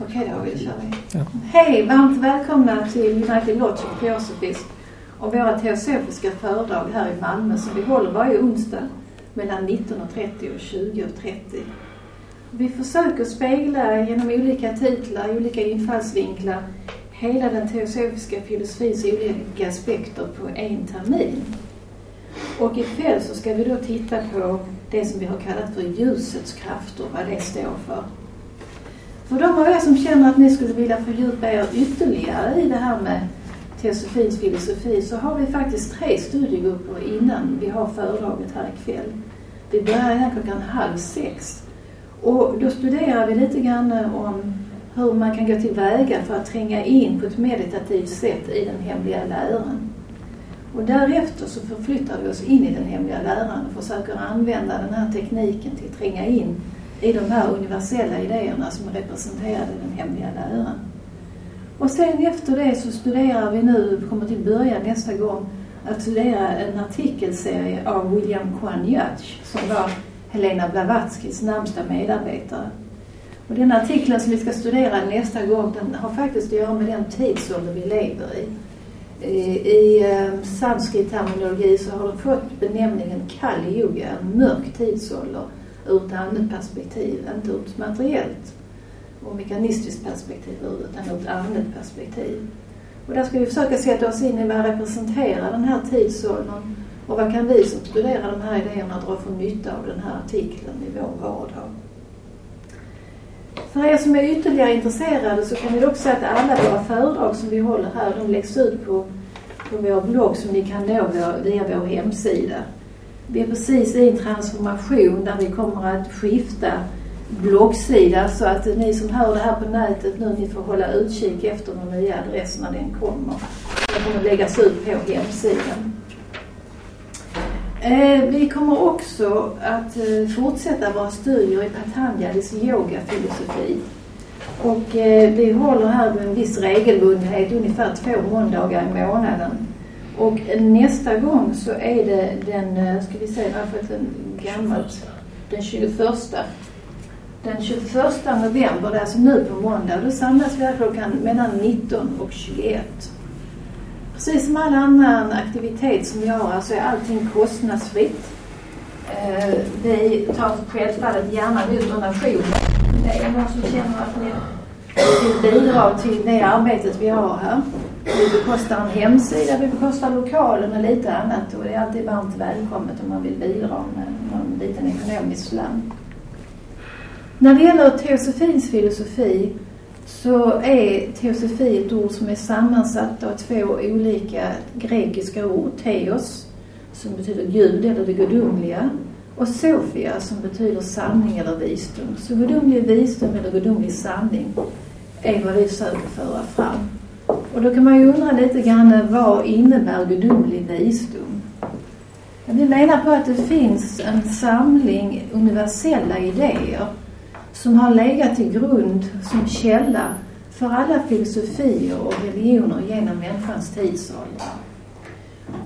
Okej David, då kör vi. Ja. Hej! Varmt välkomna till United Logic Theosophies och våra teosofiska föredrag här i Malmö som vi håller varje onsdag mellan 19.30 och 20.30. Vi försöker spegla genom olika titlar, olika infallsvinklar hela den teosofiska filosofins olika aspekter på en termin. Och ikväll så ska vi då titta på det som vi har kallat för ljusets krafter, vad det står för. För de av er som känner att ni skulle vilja fördjupa er ytterligare i det här med teosofins filosofi så har vi faktiskt tre studiegrupper innan vi har föredraget här ikväll. Vi börjar här klockan halv sex. Och då studerar vi lite grann om hur man kan gå tillväga för att tränga in på ett meditativt sätt i den hemliga läran. Och därefter så förflyttar vi oss in i den hemliga läran och försöker använda den här tekniken till att tränga in i de här universella idéerna som är representerade i den hemliga läran. Och sen efter det så studerar vi nu, vi kommer till början nästa gång, att studera en artikelserie av William Kwanyatch som var Helena Blavatskys närmsta medarbetare. Och den artikeln som vi ska studera nästa gång den har faktiskt att göra med den tidsålder vi lever i. I ehm, sanskrit-terminologi så har den fått benämningen Kali Yuga, en mörk tidsålder ur ett annat perspektiv, inte ur ett materiellt och mekanistiskt perspektiv utan ur ett annat perspektiv. Och där ska vi försöka sätta oss in i vad representerar den här tidsåldern och vad kan vi som studerar de här idéerna dra för nytta av den här artikeln i vår vardag. För er som är ytterligare intresserade så kan vi också säga att alla våra föredrag som vi håller här, de läggs ut på, på vår blogg som ni kan nå via vår hemsida. Vi är precis i en transformation där vi kommer att skifta bloggsida så att ni som hör det här på nätet nu, ni får hålla utkik efter den nya adressen när den kommer. Den kommer läggas ut på hemsidan. Eh, vi kommer också att eh, fortsätta våra studier i Patanjalis yogafilosofi. Och eh, vi håller här med en viss regelbundenhet, ungefär två måndagar i månaden. Och nästa gång så är det den, eh, ska vi se, varför den gammalt, den 21. Den 21 november, det är alltså nu på måndag, då samlas vi här klockan mellan 19 och 21. Precis som all annan aktivitet som vi har så är allting kostnadsfritt. Eh, vi tar självfallet gärna emot donationer. Det är någon som känner att ni vill bidra till det arbetet vi har här. Vi bekostar en hemsida, vi bekostar lokalen och lite annat och det är alltid varmt välkommet om man vill bidra med någon liten ekonomisk slant. När det gäller teosofins filosofi så är teosofi ett ord som är sammansatt av två olika grekiska ord. Teos, som betyder Gud eller det gudomliga, och Sofia som betyder sanning eller visdom. Så gudomlig visdom eller gudomlig sanning är vad vi försöker föra fram. Och då kan man ju undra lite grann vad innebär gudomlig visdom? Vi menar på att det finns en samling universella idéer som har legat till grund som källa för alla filosofier och religioner genom människans tidsålder.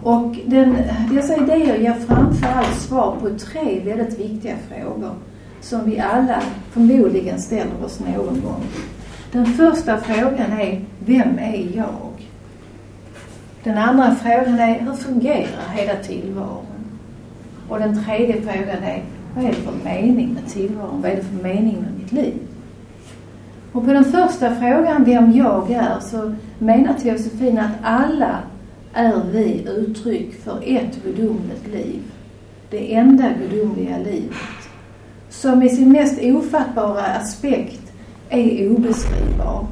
Och den, dessa idéer ger framförallt svar på tre väldigt viktiga frågor som vi alla förmodligen ställer oss någon gång. Den första frågan är, vem är jag? Den andra frågan är, hur fungerar hela tillvaron? Och den tredje frågan är, vad är det för mening med tillvaron? Vad är det för mening med mitt liv? Och på den första frågan, vem jag är, så menar teosofin att alla är vi uttryck för ett gudomligt liv. Det enda gudomliga livet. Som i sin mest ofattbara aspekt är obeskrivbar.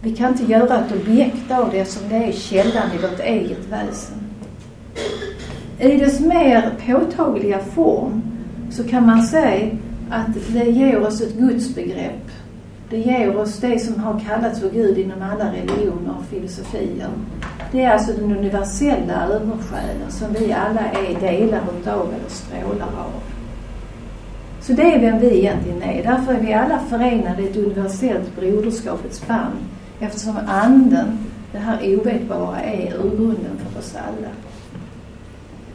Vi kan inte göra ett objekt av det som det är källan i vårt eget väsen. I dess mer påtagliga form så kan man säga att det ger oss ett gudsbegrepp. Det ger oss det som har kallats för Gud inom alla religioner och filosofier. Det är alltså den universella översjälen som vi alla är delar utav eller strålar av. Så det är vem vi egentligen är. Därför är vi alla förenade i ett universellt broderskapets band eftersom anden, det här ovetbara, är urgrunden för oss alla.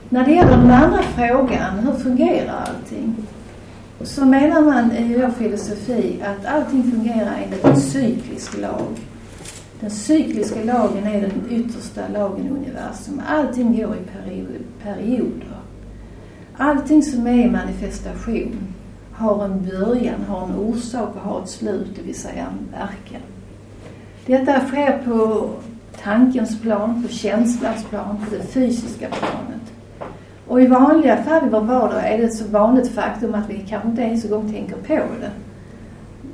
När det gäller den andra frågan, hur fungerar allting? så menar man i vår filosofi att allting fungerar enligt en cyklisk lag. Den cykliska lagen är den yttersta lagen i universum. Allting går i perioder. Allting som är manifestation har en början, har en orsak och har ett slut, det vill säga en verkan. Detta sker på tankens plan, på känslans plan, på det fysiska planet. Och i vanliga fall i vår vardag är det ett så vanligt faktum att vi kanske inte ens en gång tänker på det.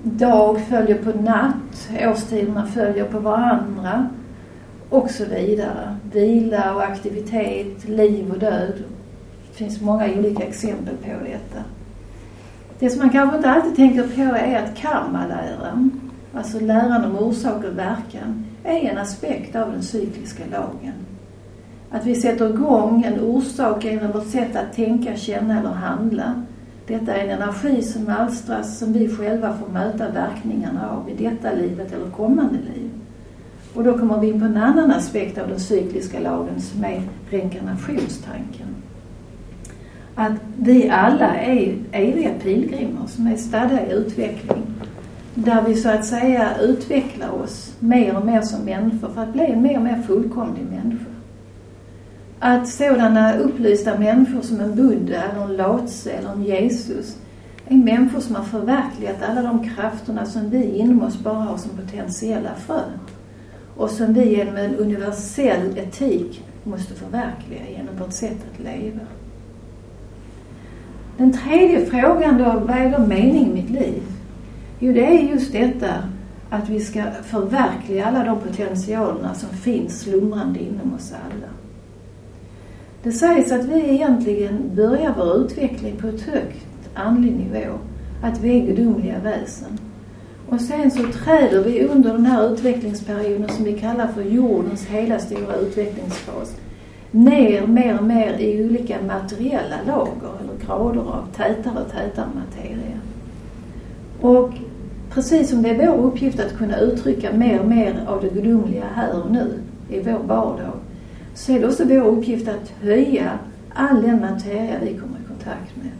Dag följer på natt, årstiderna följer på varandra och så vidare. Vila och aktivitet, liv och död. Det finns många olika exempel på detta. Det som man kanske inte alltid tänker på är att karmaläran, alltså läran om orsak och verkan, är en aspekt av den cykliska lagen. Att vi sätter igång en orsak genom vårt sätt att tänka, känna eller handla. Detta är en energi som alstras som vi själva får möta verkningarna av i detta livet eller kommande liv. Och då kommer vi in på en annan aspekt av den cykliska lagen som är reinkarnationstanken. Att vi alla är eviga pilgrimer som är stadda i utveckling. Där vi så att säga utvecklar oss mer och mer som människor för att bli en mer och mer fullkomlig människa att sådana upplysta människor som en Buddha eller en Lhotse eller en Jesus är människor som har förverkligat alla de krafterna som vi inom oss bara har som potentiella frön och som vi genom en universell etik måste förverkliga genom vårt sätt att leva. Den tredje frågan då, vad är då meningen i mitt liv? Jo, det är just detta att vi ska förverkliga alla de potentialerna som finns slumrande inom oss alla. Det sägs att vi egentligen börjar vår utveckling på ett högt andlig nivå. Att vi är gudomliga väsen. Och sen så träder vi under den här utvecklingsperioden som vi kallar för jordens hela stora utvecklingsfas ner mer och mer i olika materiella lager eller grader av tätare och tätare materia. Och precis som det är vår uppgift att kunna uttrycka mer och mer av det gudomliga här och nu i vår vardag så är det också vår uppgift att höja all den materia vi kommer i kontakt med.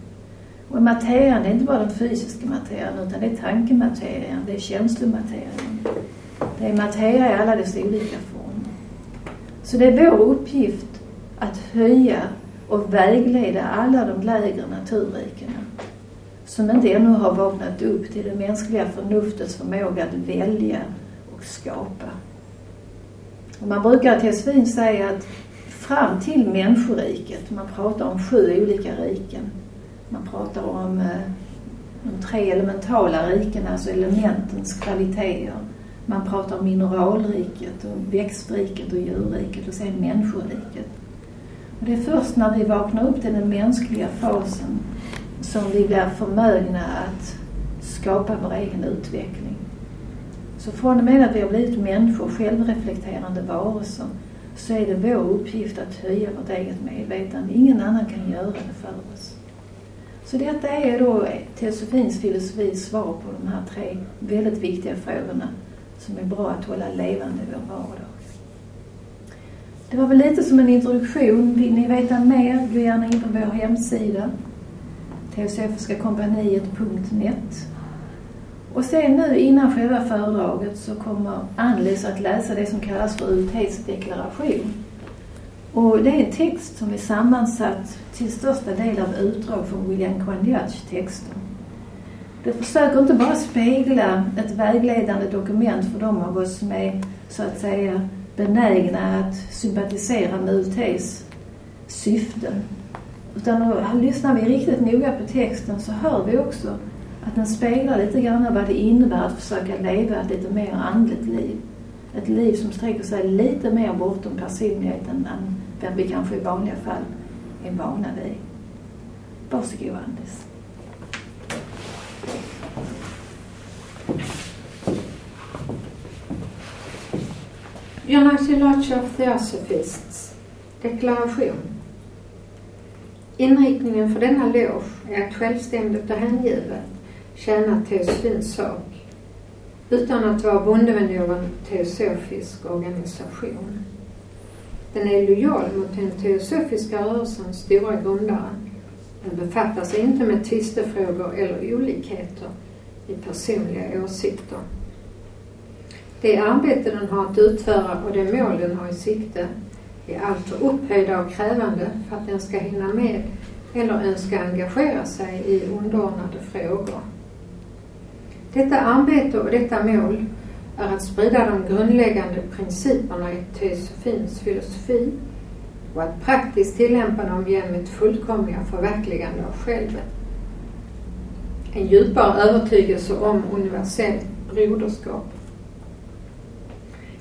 Och materian det är inte bara den fysiska materian utan det är tankematerian, det är känslomaterian. Det är materia i alla dess olika former. Så det är vår uppgift att höja och vägleda alla de lägre naturrikena som inte ännu har vaknat upp till det mänskliga förnuftets förmåga att välja och skapa. Och man brukar till svin säga att fram till människoriket, man pratar om sju olika riken. Man pratar om eh, de tre elementala rikena, alltså elementens kvaliteter. Man pratar om mineralriket och växtriket och djurriket och sen människoriket. Och det är först när vi vaknar upp till den mänskliga fasen som vi blir förmögna att skapa vår egen utveckling. Så från och med att vi har blivit människor, självreflekterande varelser, så är det vår uppgift att höja vårt eget medvetande. Ingen annan kan göra det för oss. Så detta är då teosofins filosofis svar på de här tre väldigt viktiga frågorna som är bra att hålla levande i vår vardag. Det var väl lite som en introduktion. Vill ni veta mer, gå gärna in på vår hemsida teosofiskakompaniet.net och sen nu innan själva föredraget så kommer Annelies att läsa det som kallas för UTs deklaration. Och det är en text som är sammansatt till största del av utdrag från William Kwandiats texter. Det försöker inte bara spegla ett vägledande dokument för de av oss som är så att säga benägna att sympatisera med UTs syften. Utan lyssnar vi riktigt noga på texten så hör vi också att den speglar lite grann vad det innebär att försöka leva ett lite mer andligt liv. Ett liv som sträcker sig lite mer bortom personligheten än den vi kanske i vanliga fall är vana vid. Varsågod Anders. United Lodge of Theosophists deklaration. Inriktningen för denna loge är att självständigt och hängivet tjäna teosofins sak utan att vara bonde med någon teosofisk organisation. Den är lojal mot den teosofiska rörelsens stora grundare, Den befattar sig inte med tvistefrågor eller olikheter i personliga åsikter. Det arbete den har att utföra och det mål den har i sikte är alltför upphöjda och krävande för att den ska hinna med eller önska engagera sig i underordnade frågor. Detta arbete och detta mål är att sprida de grundläggande principerna i teosofins filosofi och att praktiskt tillämpa dem genom ett fullkomliga förverkligande av självet. En djupare övertygelse om universellt broderskap.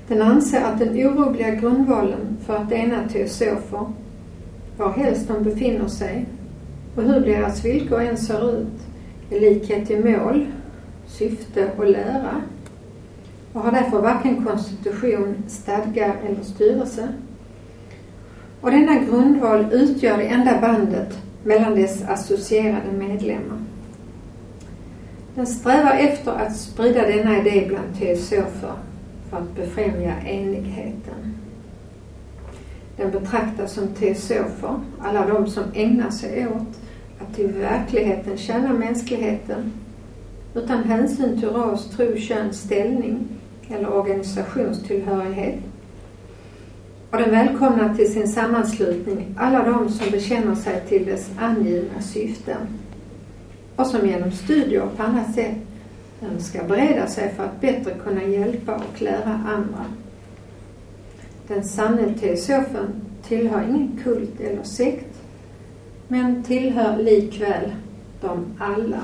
Den anser att den orubbliga grundvalen för att ena teosofer, var helst de befinner sig och hur deras villkor än ser ut, är likhet i mål, syfte och lära och har därför varken konstitution, stadgar eller styrelse. Och denna grundval utgör det enda bandet mellan dess associerade medlemmar. Den strävar efter att sprida denna idé bland teosofer för att befrämja enigheten. Den betraktas som teosofer, alla de som ägnar sig åt att i verkligheten tjäna mänskligheten utan hänsyn till ras, tro, kön, ställning eller organisationstillhörighet. Och den välkomnar till sin sammanslutning alla de som bekänner sig till dess angivna syften och som genom studier och på annat sätt den ska bereda sig för att bättre kunna hjälpa och lära andra. Den sanne teosofen tillhör ingen kult eller sekt men tillhör likväl dem alla.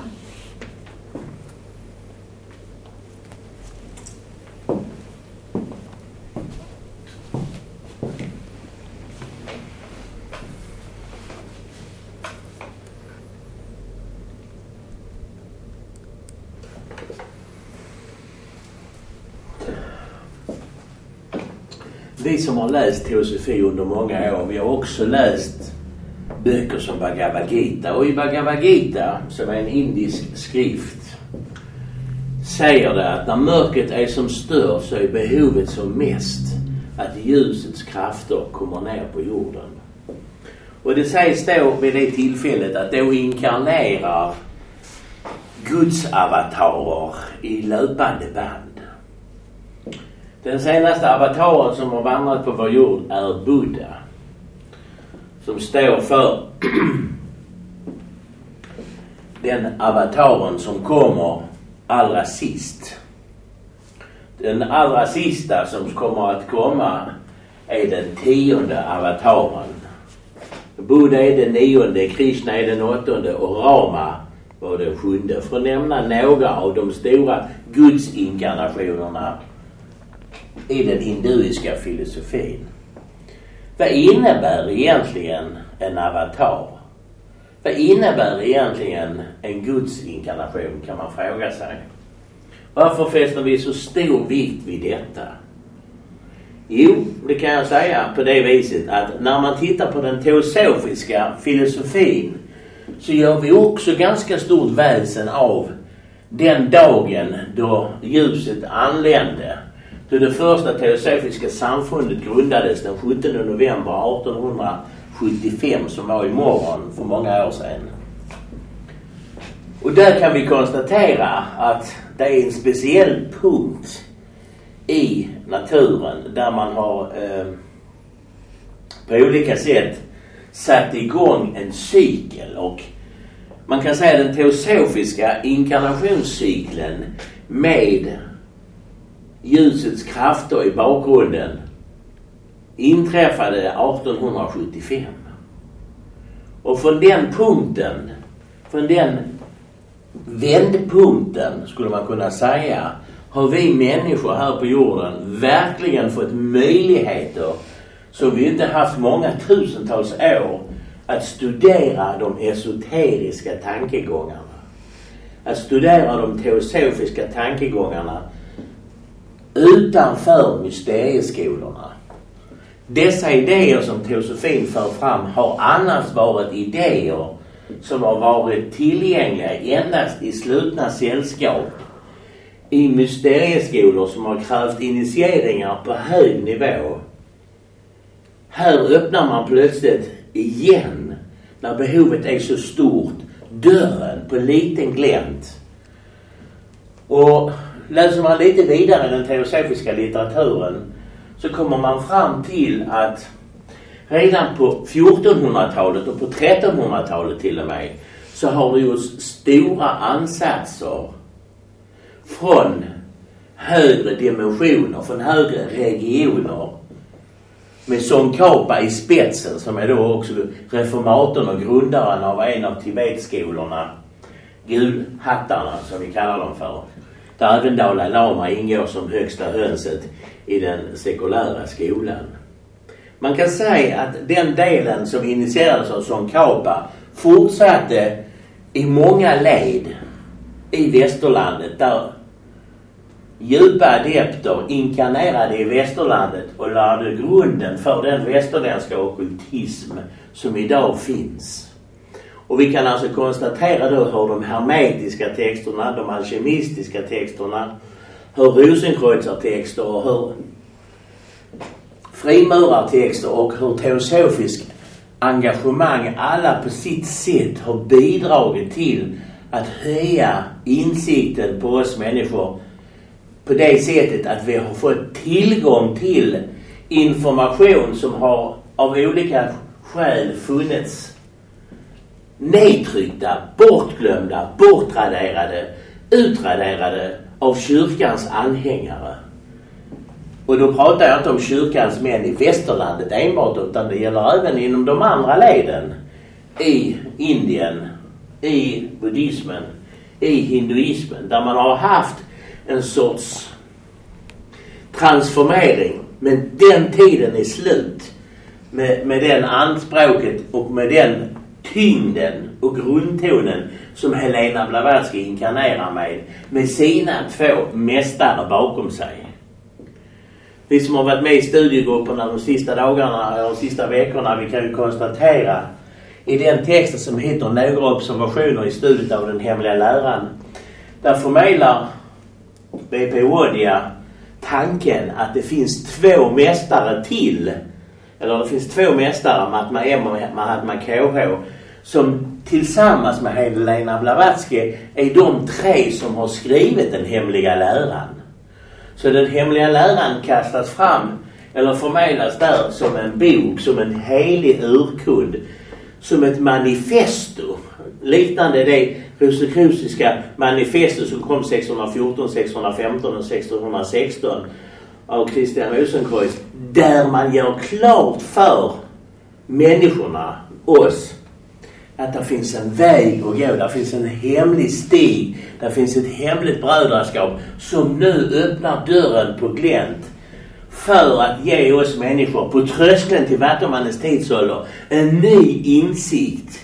Vi som har läst teosofi under många år, vi har också läst böcker som Bhagavad Gita. Och i Bhagavad Gita, som är en indisk skrift, säger det att när mörkret är som störst så är behovet som mest att ljusets krafter kommer ner på jorden. Och det sägs då vid det tillfället att då inkarnerar Guds avatarer i löpande band. Den senaste avataren som har vandrat på vår jord är Buddha som står för den avataren som kommer allra sist. Den allra sista som kommer att komma är den tionde avataren. Buddha är den nionde, Krishna är den åttonde och Rama var den sjunde. För att nämna några av de stora gudsinkarnationerna i den hinduiska filosofin. Vad innebär egentligen en avatar? Vad innebär egentligen en gudsinkarnation kan man fråga sig. Varför fäster vi så stor vikt vid detta? Jo, det kan jag säga på det viset att när man tittar på den teosofiska filosofin så gör vi också ganska stort väsen av den dagen då ljuset anlände då det första teosofiska samfundet grundades den 17 november 1875 som var imorgon för många år sedan. Och där kan vi konstatera att det är en speciell punkt i naturen där man har eh, på olika sätt satt igång en cykel och man kan säga den teosofiska inkarnationscykeln med ljusets krafter i bakgrunden inträffade 1875. Och från den punkten, från den vändpunkten skulle man kunna säga, har vi människor här på jorden verkligen fått möjligheter som vi inte haft många tusentals år att studera de esoteriska tankegångarna. Att studera de teosofiska tankegångarna utanför mysterieskolorna. Dessa idéer som teosofin för fram har annars varit idéer som har varit tillgängliga endast i slutna sällskap i mysterieskolor som har krävt initieringar på hög nivå. Här öppnar man plötsligt igen när behovet är så stort, dörren på liten glänt. Och läser man lite vidare i den teosofiska litteraturen så kommer man fram till att redan på 1400-talet och på 1300-talet till och med så har det gjorts stora ansatser från högre dimensioner, från högre regioner med Tsongkhapa i spetsen som är då också reformatorn och grundaren av en av Tibetskolorna, gulhattarna som vi kallar dem för. Där även Dalai Lama ingår som högsta hönset i den sekulära skolan. Man kan säga att den delen som initierades av Tsongkhapa fortsatte i många led i västerlandet där djupa adepter inkarnerade i västerlandet och lade grunden för den västerländska ockultism som idag finns. Och vi kan alltså konstatera då hur de hermetiska texterna, de alkemistiska texterna, hur Rosenkreutzertexter och hur frimurartexter och hur teosofiskt engagemang alla på sitt sätt har bidragit till att höja insikten på oss människor på det sättet att vi har fått tillgång till information som har av olika skäl funnits nedtryckta, bortglömda, bortraderade, utraderade av kyrkans anhängare. Och då pratar jag inte om kyrkans män i västerlandet enbart utan det gäller även inom de andra leden. I Indien, i buddhismen, i hinduismen där man har haft en sorts transformering. Men den tiden är slut med, med den anspråket och med den tyngden och grundtonen som Helena Blavatsky inkarnerar med, med sina två mästare bakom sig. Vi som har varit med i studiegrupperna de sista dagarna, eller de sista veckorna, vi kan ju konstatera i den texten som heter Några observationer i studiet av den hemliga läran. Där förmedlar B.P. Wodia tanken att det finns två mästare till. Eller det finns två mästare, Mahatma M och Mahatma KH, som tillsammans med Helena Blavatsky är de tre som har skrivit den hemliga läran. Så den hemliga läran kastas fram eller förmedlas där som en bok, som en helig urkund. Som ett manifesto. Liknande det Rosicruciska manifestet som kom 614, 615 och 1616 av Christian Rosenkreuz. Där man gör klart för människorna, oss, att det finns en väg att gå. Det finns en hemlig stig. Det finns ett hemligt brödraskap som nu öppnar dörren på glänt för att ge oss människor på tröskeln till Vattumannens tidsålder en ny insikt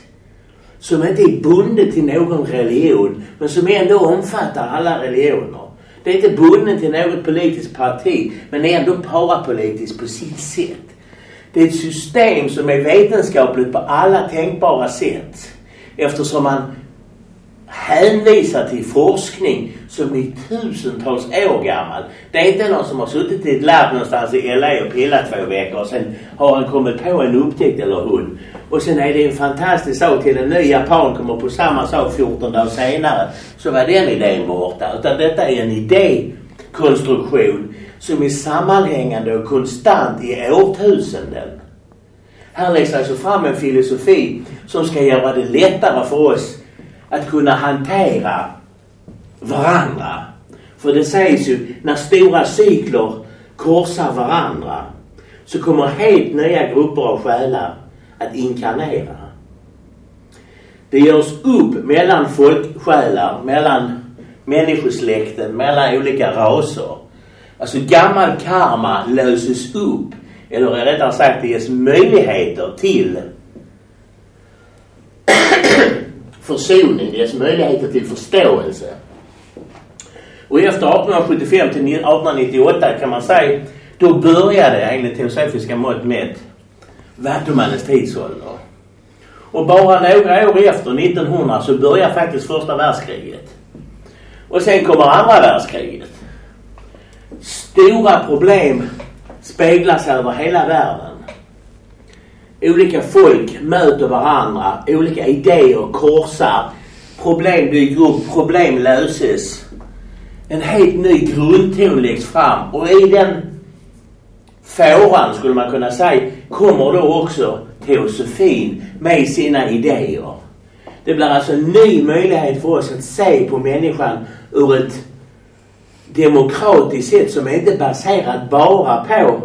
som inte är bunden till någon religion men som ändå omfattar alla religioner. Det är inte bunden till något politiskt parti men är ändå parapolitiskt på sitt sätt. Det är ett system som är vetenskapligt på alla tänkbara sätt. Eftersom man hänvisar till forskning som är tusentals år gammal. Det är inte någon som har suttit i ett labb någonstans i LA och pillat två veckor och sen har han kommit på en upptäckt eller hon. Och sen är det en fantastisk sak till en ny japan kommer på samma sak 14 dagar senare så var den idén borta. Utan detta är en idékonstruktion som är sammanhängande och konstant i årtusenden. Här läggs alltså fram en filosofi som ska göra det lättare för oss att kunna hantera varandra. För det sägs ju, när stora cykler korsar varandra så kommer helt nya grupper av själar att inkarnera. Det görs upp mellan folksjälar, mellan människosläkten, mellan olika raser. Alltså gammal karma löses upp. Eller rättare sagt det ges möjligheter till försoning, det ges möjligheter till förståelse. Och efter 1875 till 1898 kan man säga, då började enligt teosofiska mått mätt Vattumannens tidsålder. Och bara några år efter 1900 så börjar faktiskt första världskriget. Och sen kommer andra världskriget. Stora problem speglas över hela världen. olika folk möter varandra, olika idéer korsar, problem dyker upp, problem löses. En helt ny grundton läggs fram och i den fåran skulle man kunna säga kommer då också teosofin med sina idéer. Det blir alltså en ny möjlighet för oss att se på människan ur ett demokratiskt sätt som är inte baserat bara på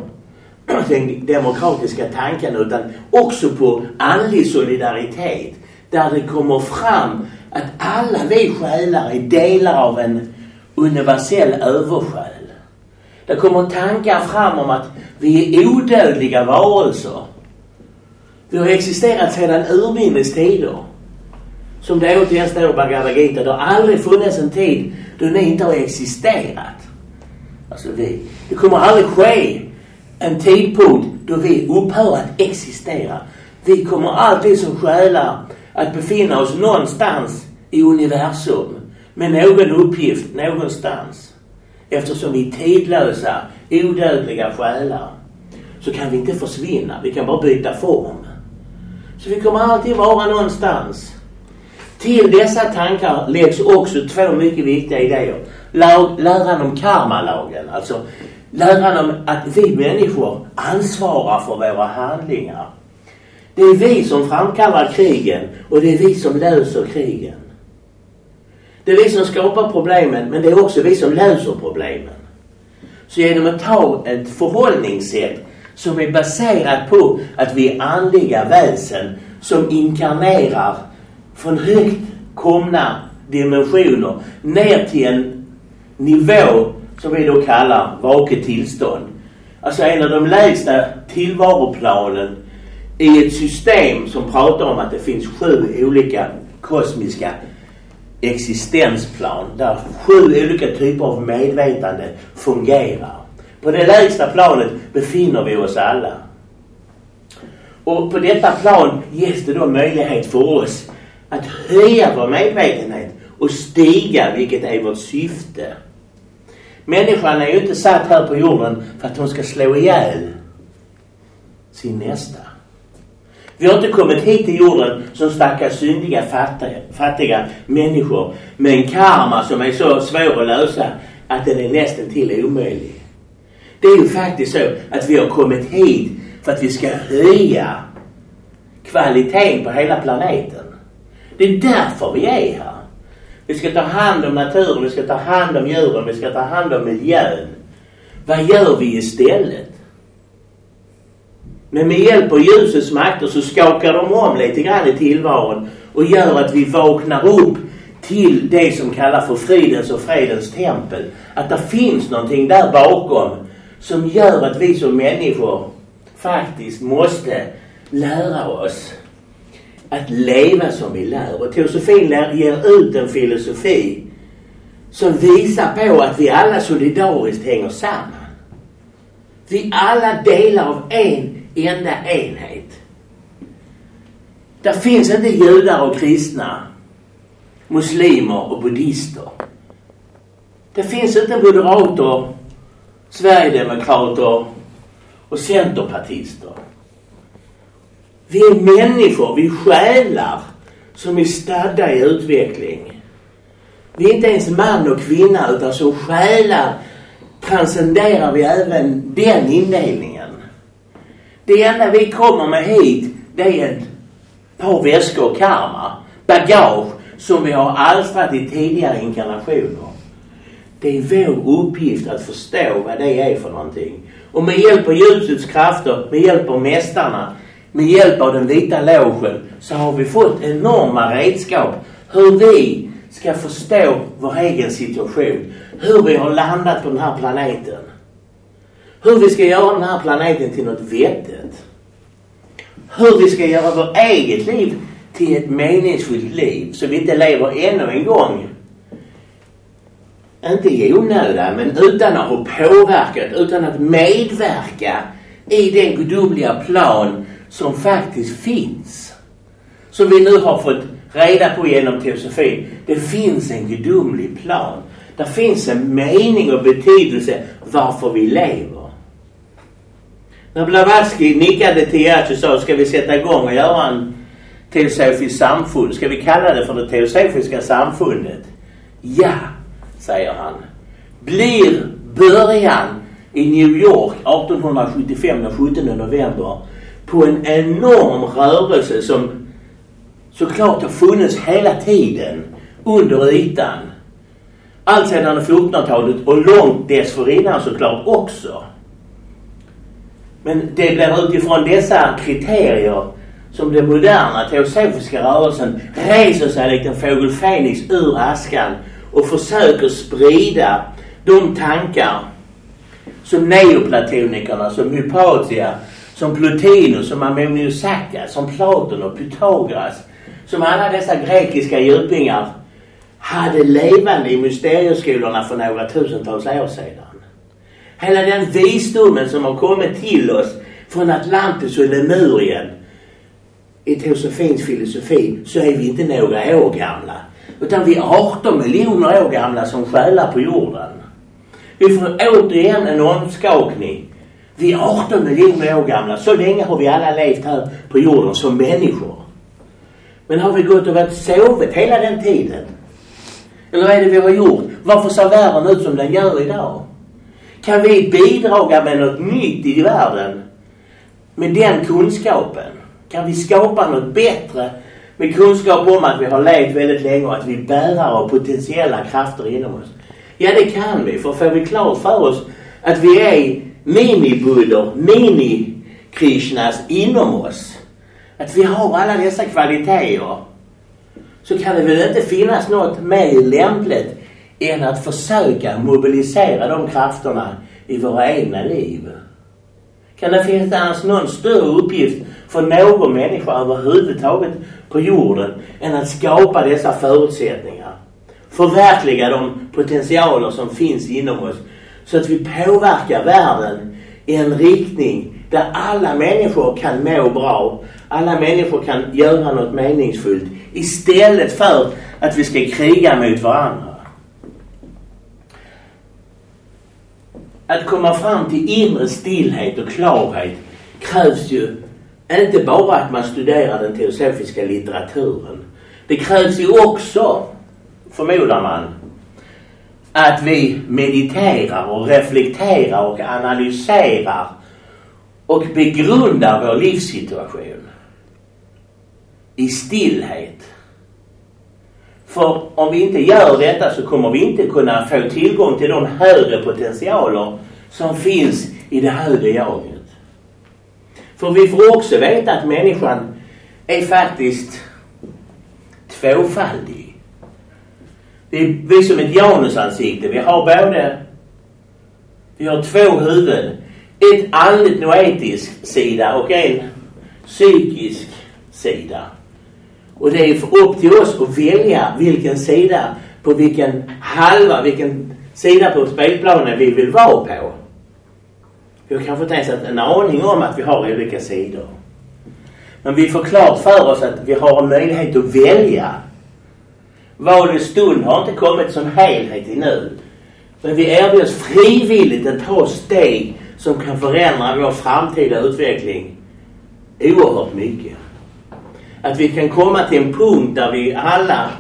den demokratiska tanken utan också på andlig solidaritet. Där det kommer fram att alla vi själar är delar av en universell översjäl. Det kommer tankar fram om att vi är odödliga varelser. Vi har existerat sedan urminnes tider. Som det återigen står i Bhagavad Gita, det har aldrig funnits en tid då ni inte har existerat. Alltså vi. Det kommer aldrig ske en tidpunkt då vi upphör att existera. Vi kommer alltid som själar att befinna oss någonstans i universum med någon uppgift någonstans. Eftersom vi är tidlösa, odödliga själar så kan vi inte försvinna. Vi kan bara byta form. Så vi kommer alltid vara någonstans. Till dessa tankar läggs också två mycket viktiga idéer. Läran om karmalagen, alltså läran om att vi människor ansvarar för våra handlingar. Det är vi som framkallar krigen och det är vi som löser krigen. Det är vi som skapar problemen men det är också vi som löser problemen. Så genom att ta ett förhållningssätt som är baserat på att vi är andliga väsen som inkarnerar från högt komna dimensioner ner till en nivå som vi då kallar vaket tillstånd. Alltså en av de lägsta tillvaroplanen i ett system som pratar om att det finns sju olika kosmiska existensplan där sju olika typer av medvetande fungerar. På det lägsta planet befinner vi oss alla. Och på detta plan ges det då möjlighet för oss att höja vår medvetenhet och stiga, vilket är vårt syfte. Människan är ju inte satt här på jorden för att hon ska slå ihjäl sin nästa. Vi har inte kommit hit till jorden som stackars syndiga fattiga, fattiga människor med en karma som är så svår att lösa att den är nästan till omöjlig. Det är ju faktiskt så att vi har kommit hit för att vi ska höja kvaliteten på hela planeten. Det är därför vi är här. Vi ska ta hand om naturen, vi ska ta hand om djuren, vi ska ta hand om miljön. Vad gör vi istället? Men med hjälp av ljusets makter så skakar de om lite grann i tillvaron och gör att vi vaknar upp till det som kallas för fridens och fredens tempel. Att det finns någonting där bakom som gör att vi som människor faktiskt måste lära oss att leva som vi lär. Och teosofin ger ut en filosofi som visar på att vi alla solidariskt hänger samman. Vi alla delar av en enda enhet. Där finns inte judar och kristna, muslimer och buddhister. Det finns inte moderater, sverigedemokrater och centerpartister. Vi är människor, vi är själar som är stadda i utveckling. Vi är inte ens man och kvinna utan som själar transcenderar vi även den indelningen. Det enda vi kommer med hit det är ett par väskor karma, bagage som vi har alstrat i tidigare inkarnationer. Det är vår uppgift att förstå vad det är för någonting. Och med hjälp av ljusets krafter, med hjälp av mästarna, med hjälp av den vita logen så har vi fått enorma redskap hur vi ska förstå vår egen situation. Hur vi har landat på den här planeten. Hur vi ska göra den här planeten till något vettigt. Hur vi ska göra vårt eget liv till ett meningsfullt liv så vi inte lever ännu en gång inte i onödan, men utan att ha påverkat, utan att medverka i den gudomliga plan som faktiskt finns. Som vi nu har fått reda på genom teosofin. Det finns en gudomlig plan. Det finns en mening och betydelse varför vi lever. När Blavatsky nickade till Gert och sa ska vi sätta igång och göra en teosofiskt samfund. Ska vi kalla det för det teosofiska samfundet? Ja, säger han. Blir början i New York 1875 den 17 november på en enorm rörelse som såklart har funnits hela tiden under ytan. Allt sedan 1400-talet och långt dessförinnan såklart också. Men det blir utifrån dessa kriterier som den moderna teosofiska rörelsen reser sig likt en fågel Fenix ur askan och försöker sprida de tankar som neoplatonikerna, som Hypatia, som Plotinus, som Ammonius som Platon och Pythagoras, som alla dessa grekiska djupingar hade levande i mysterieskolorna för några tusentals år sedan. Hela den visdomen som har kommit till oss från Atlantis och Lemurien i teosofins filosofi så är vi inte några år gamla. Utan vi är 18 miljoner år gamla som själar på jorden. Vi får återigen en omskakning. Vi är 18 miljoner år gamla. Så länge har vi alla levt här på jorden som människor. Men har vi gått och varit sovit hela den tiden? Eller vad är det vi har gjort? Varför ser världen ut som den gör idag? Kan vi bidraga med något nytt i världen? Med den kunskapen? Kan vi skapa något bättre med kunskap om att vi har levt väldigt länge och att vi är bärare av potentiella krafter inom oss? Ja, det kan vi. För får vi klart för oss att vi är mini-buddhor, mini-krishnas inom oss. Att vi har alla dessa kvaliteter. Så kan det väl inte finnas något mer lämpligt än att försöka mobilisera de krafterna i våra egna liv. Kan det finnas någon större uppgift för någon människa överhuvudtaget på jorden än att skapa dessa förutsättningar? Förverkliga de potentialer som finns inom oss så att vi påverkar världen i en riktning där alla människor kan må bra. Alla människor kan göra något meningsfullt istället för att vi ska kriga mot varandra. Att komma fram till inre stillhet och klarhet krävs ju inte bara att man studerar den teosofiska litteraturen. Det krävs ju också, förmodar man, att vi mediterar och reflekterar och analyserar och begrundar vår livssituation i stillhet. För om vi inte gör detta så kommer vi inte kunna få tillgång till de högre potentialer som finns i det högre jaget. För vi får också veta att människan är faktiskt tvåfaldig. Vi är som ett janusansikte. Vi har både... Vi har två huvuden. Ett andligt noetisk sida och en psykisk sida. Och det är upp till oss att välja vilken sida, på vilken halva, vilken sida på spelplanen vi vill vara på. Vi har kanske inte ens en aning om att vi har olika sidor. Men vi får klart för oss att vi har en möjlighet att välja. Valets stund har inte kommit som helhet ännu. nu. Men vi erbjuds frivilligt att ta steg som kan förändra vår framtida utveckling oerhört mycket. Att vi kan komma till en punkt där vi alla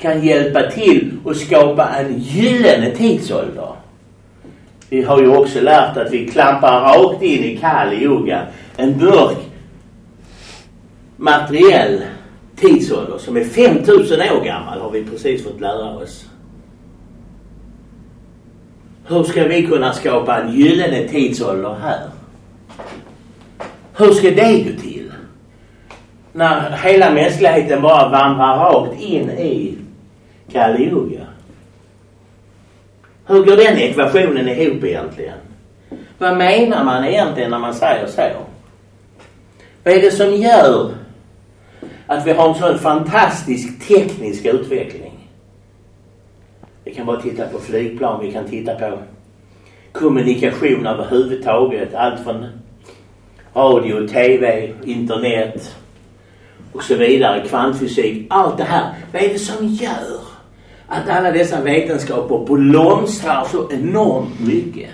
kan hjälpa till och skapa en gyllene tidsålder. Vi har ju också lärt att vi klampar rakt in i kall yoga. En mörk materiell tidsålder som är 5000 år gammal har vi precis fått lära oss. Hur ska vi kunna skapa en gyllene tidsålder här? Hur ska det gå till? När hela mänskligheten bara vandrar rakt in i Kaliuga. Hur går den ekvationen ihop egentligen? Vad menar man egentligen när man säger så? Vad är det som gör att vi har en sån fantastisk teknisk utveckling? Vi kan bara titta på flygplan, vi kan titta på kommunikation överhuvudtaget. Allt från radio, TV, internet och så vidare, kvantfysik. Allt det här. Vad är det som gör att alla dessa vetenskaper blomstrar så enormt mycket?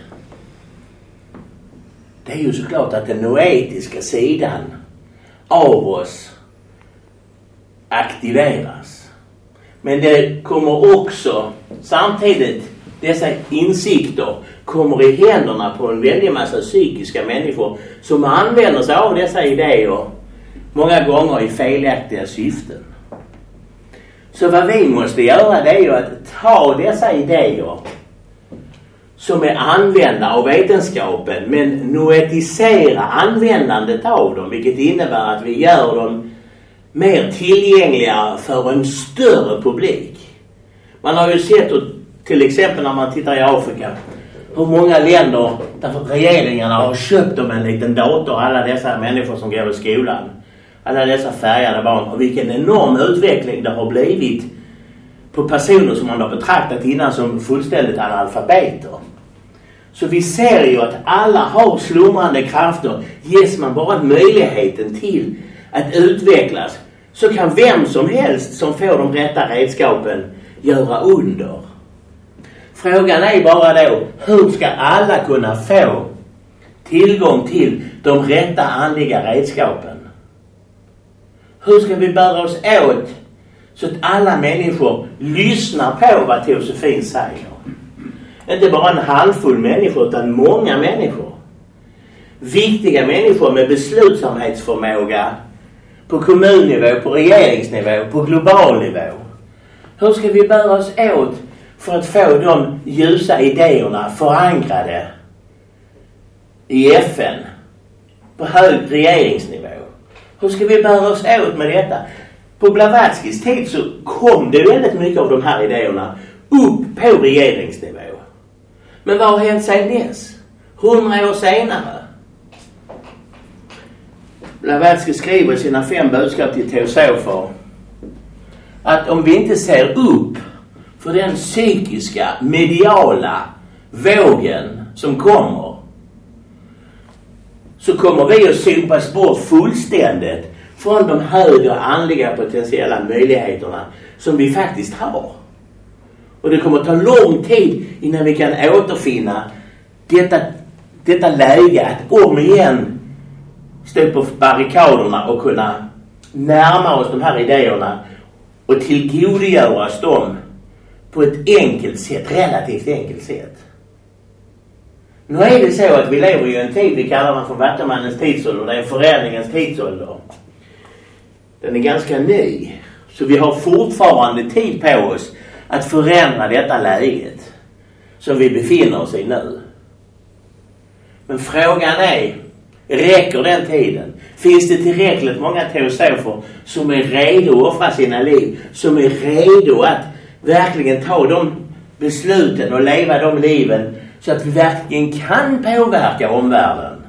det är ju såklart att den noetiska sidan av oss aktiveras. Men det kommer också samtidigt, dessa insikter kommer i händerna på en väldig massa psykiska människor som använder sig av dessa idéer många gånger i felaktiga syften. Så vad vi måste göra det är ju att ta dessa idéer som är använda av vetenskapen men noetisera användandet av dem vilket innebär att vi gör dem mer tillgängliga för en större publik. Man har ju sett till exempel när man tittar i Afrika hur många länder där regeringarna har köpt dem en liten dator, alla dessa människor som går i skolan. Alla dessa färgade barn och vilken enorm utveckling det har blivit på personer som man har betraktat innan som fullständigt analfabeter. Så vi ser ju att alla har slumrande krafter. Ges man bara möjligheten till att utvecklas så kan vem som helst som får de rätta redskapen göra under. Frågan är bara då, hur ska alla kunna få tillgång till de rätta andliga redskapen? Hur ska vi bära oss åt så att alla människor lyssnar på vad teosofin säger? Inte bara en handfull människor utan många människor. Viktiga människor med beslutsamhetsförmåga på kommunnivå, på regeringsnivå, på global nivå. Hur ska vi bära oss åt för att få de ljusa idéerna förankrade i FN på hög regeringsnivå? Hur ska vi bära oss åt med detta? På Blavatskys tid så kom det väldigt mycket av de här idéerna upp på regeringsnivå. Men vad har hänt sedan dess? Hundra år senare. Blavatsky skriver i sina fem budskap till teosofer att om vi inte ser upp för den psykiska, mediala vågen som kommer så kommer vi att sopas bort fullständigt från de högre andliga potentiella möjligheterna som vi faktiskt har. Och det kommer att ta lång tid innan vi kan återfinna detta, detta läge att om igen stå på barrikaderna och kunna närma oss de här idéerna och tillgodogöra oss dem på ett enkelt sätt, relativt enkelt sätt. Nu är det så att vi lever i en tid vi kallar den för Vattenmannens tidsålder. Det är förändringens tidsålder. Den är ganska ny. Så vi har fortfarande tid på oss att förändra detta läget som vi befinner oss i nu. Men frågan är, räcker den tiden? Finns det tillräckligt många teosofer som är redo att offra sina liv? Som är redo att verkligen ta de besluten och leva de liven så att vi verkligen kan påverka omvärlden?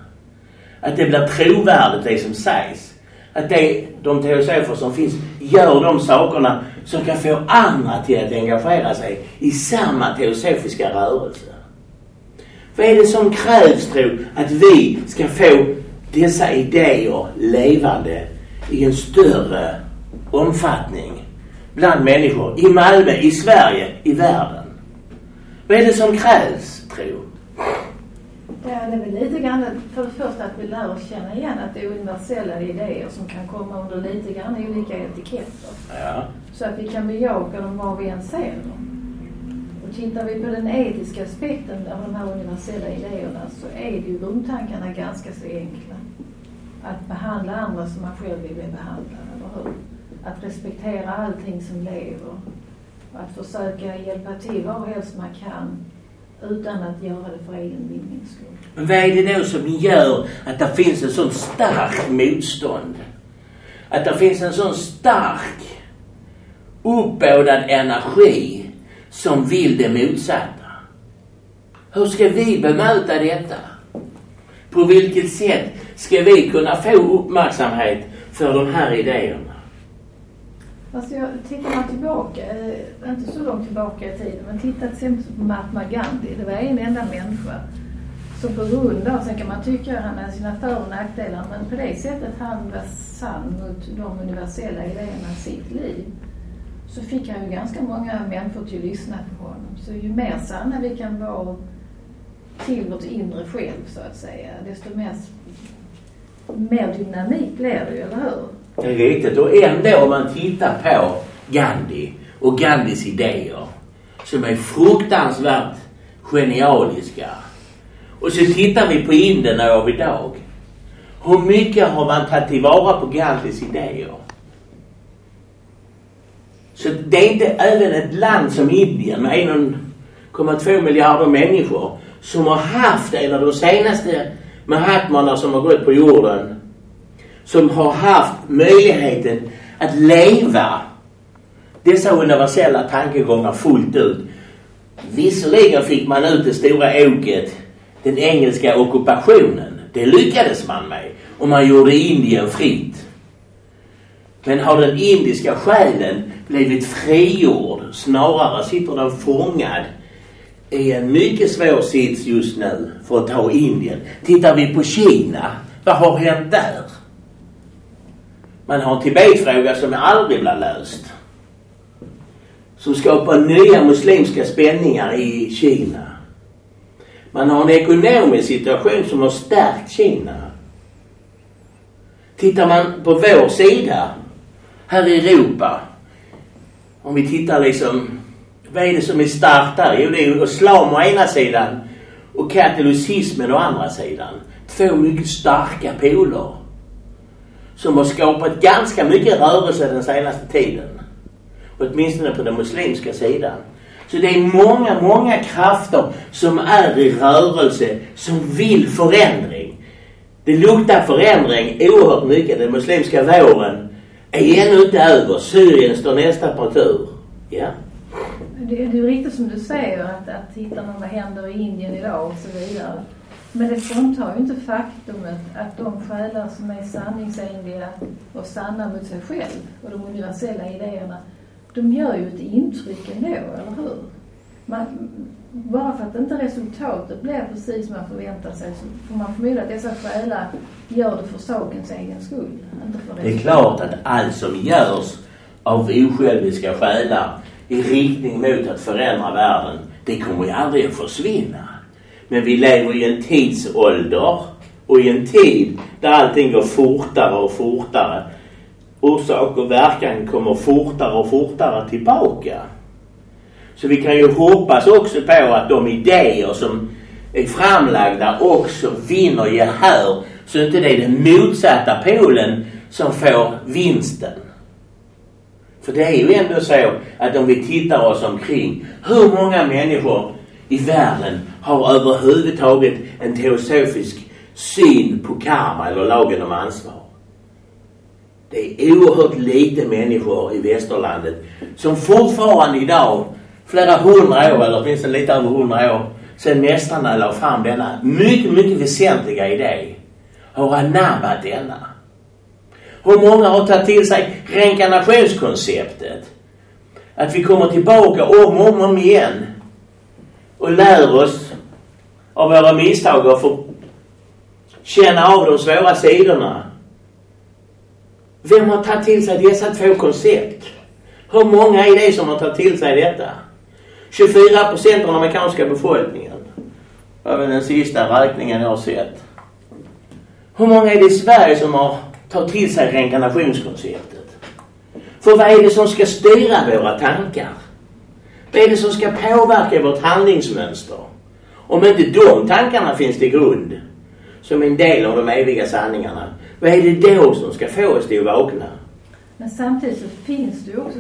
Att det blir trovärdigt det som sägs. Att det, de teosofer som finns gör de sakerna som kan få andra till att engagera sig i samma teosofiska rörelse. Vad är det som krävs, tro, att vi ska få dessa idéer levande i en större omfattning bland människor i Malmö, i Sverige, i världen? Vad är det som krävs, tro? Ja, det är väl lite grann för det första att vi lär oss känna igen att det är universella idéer som kan komma under lite grann olika etiketter. Ja. Så att vi kan bejaka dem var vi än ser dem. Tittar vi på den etiska aspekten av de här universella idéerna så är det ju grundtankarna ganska så enkla. Att behandla andra som man själv vill bli behandlad, eller hur? Att respektera allting som lever. Att försöka hjälpa till var helst man kan utan att göra det för egen vinnings skull. Men vad är det då som gör att det finns en sån stark motstånd? Att det finns en sån stark uppbådad energi som vill det motsatta. Hur ska vi bemöta detta? På vilket sätt ska vi kunna få uppmärksamhet för de här idéerna? Alltså jag, tittar man tillbaka, eh, inte så långt tillbaka i tiden, men titta till exempel på Mahatma Gandhi. Det var en enda människa som på grund av, sen kan man tycka att han hade sina för och nackdelar, men på det sättet han var sann mot de universella idéerna i sitt liv så fick han ju ganska många människor till att lyssna på honom. Så ju mer sanna vi kan vara till vårt inre själv så att säga, desto mer, mer dynamik blir det ju, eller hur? Det är riktigt. Och ändå om man tittar på Gandhi och Gandhis idéer som är fruktansvärt genialiska. Och så tittar vi på Indien av idag. Hur mycket har man tagit tillvara på Gandhis idéer? Så det är inte även ett land som Indien med 1,2 miljarder människor som har haft en av de senaste Mahatmarna som har gått på jorden som har haft möjligheten att leva dessa universella tankegångar fullt ut. Visserligen fick man ut det stora åket, den engelska ockupationen. Det lyckades man med och man gjorde Indien fritt. Men har den indiska själen blivit frigjord? Snarare sitter den fångad i en mycket svår sits just nu för att ta Indien. Tittar vi på Kina, vad har hänt där? Man har en Tibetfråga som aldrig blir löst. Som skapar nya muslimska spänningar i Kina. Man har en ekonomisk situation som har stärkt Kina. Tittar man på vår sida, här i Europa. Om vi tittar liksom, vad är det som är starkt där? Jo, det är ju islam å ena sidan och katolicismen å andra sidan. Två mycket starka poler som har skapat ganska mycket rörelse den senaste tiden. Åtminstone på den muslimska sidan. Så det är många, många krafter som är i rörelse, som vill förändring. Det luktar förändring oerhört mycket. Den muslimska våren är ännu inte över. Syrien står nästa på tur. Ja. Det, det är ju riktigt som du säger att, att titta på vad händer i Indien idag och så vidare. Men det fråntar ju inte faktumet att de själar som är sanningsenliga och sanna mot sig själv och de universella idéerna, de gör ju ett intryck ändå, eller hur? Man, bara för att inte resultatet blir precis som man förväntar sig så får man förmoda att dessa själar gör det för sakens egen skull. Inte för det är klart att allt som görs av osjälviska själar i riktning mot att förändra världen, det kommer ju aldrig att försvinna. Men vi lever i en tidsålder och i en tid där allting går fortare och fortare. Orsak och verkan kommer fortare och fortare tillbaka. Så vi kan ju hoppas också på att de idéer som är framlagda också vinner gehör så inte det är den motsatta polen som får vinsten. För det är ju ändå så att om vi tittar oss omkring, hur många människor i världen har överhuvudtaget en teosofisk syn på karma eller lagen om ansvar. Det är oerhört lite människor i västerlandet som fortfarande idag, flera hundra år eller åtminstone lite över hundra år sedan mästarna la fram denna mycket, mycket väsentliga idé, har anammat denna. Hur många har tagit till sig reinkarnationskonceptet? Att vi kommer tillbaka om och om igen och lär oss av våra misstag och får känna av de svåra sidorna. Vem har tagit till sig dessa två koncept? Hur många är det som har tagit till sig detta? 24 procent av den amerikanska befolkningen. Det var väl den sista räkningen jag har sett. Hur många är det i Sverige som har tagit till sig reinkarnationskonceptet? För vad är det som ska styra våra tankar? Vad är det som ska påverka vårt handlingsmönster? Om inte de tankarna finns till grund som en del av de eviga sanningarna, vad är det då som ska få oss till att vakna? Men samtidigt så finns det ju också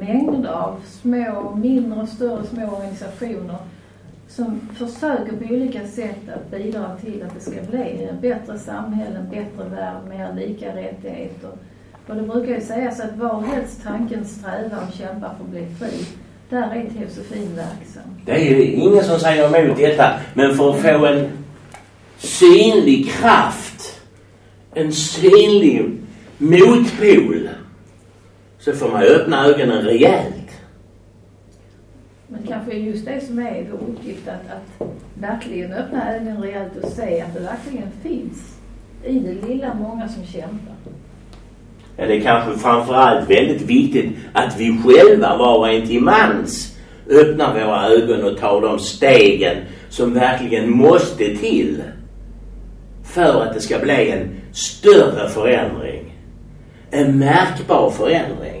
mängder av små, mindre och större små organisationer som försöker på olika sätt att bidra till att det ska bli ett bättre samhälle, en bättre värld, mer lika rättigheter. Och det brukar ju sägas att var helst tanken strävar och kämpar för att bli fri, där är teosofin verksam. Det är ju ingen som säger emot detta. Men för att få en synlig kraft, en synlig motpol, så får man öppna ögonen rejält. Men kanske är just det som är vår uppgift, att, att verkligen öppna ögonen rejält och se att det verkligen finns i det lilla många som kämpar. Ja, det är kanske framförallt väldigt viktigt att vi själva, var och en till mans, öppnar våra ögon och tar de stegen som verkligen måste till för att det ska bli en större förändring. En märkbar förändring.